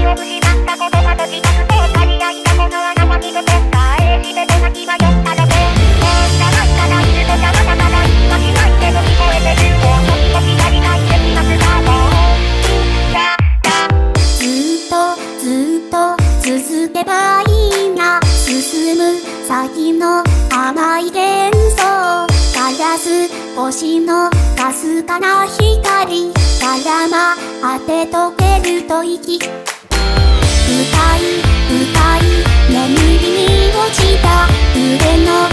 気を失ったことがて足りないては酔っただけ続けばいいな。進む先の甘い幻想ガラスのかすかな光絡ま当てとけると息。歌い歌い眠りに落ちた腕の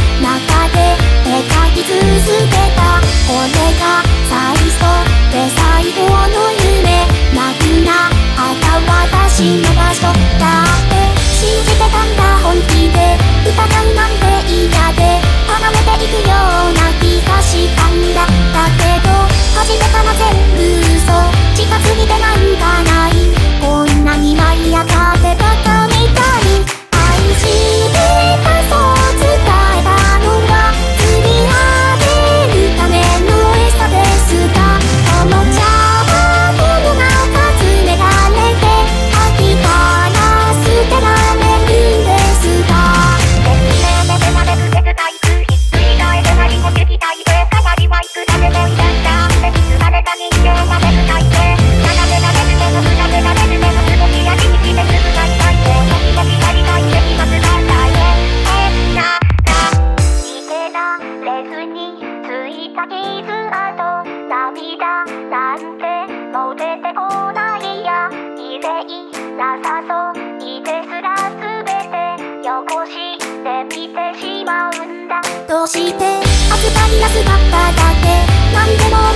マイっだけ。何でも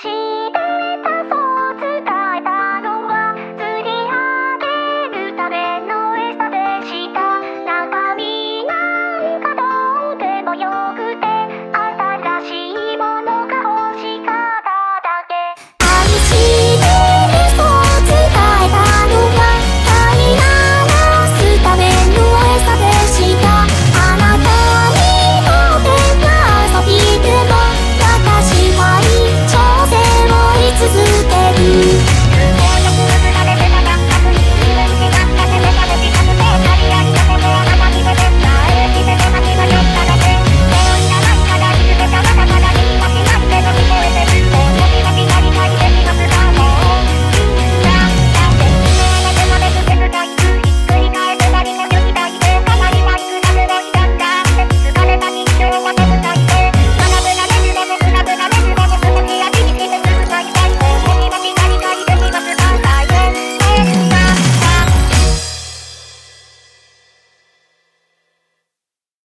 city.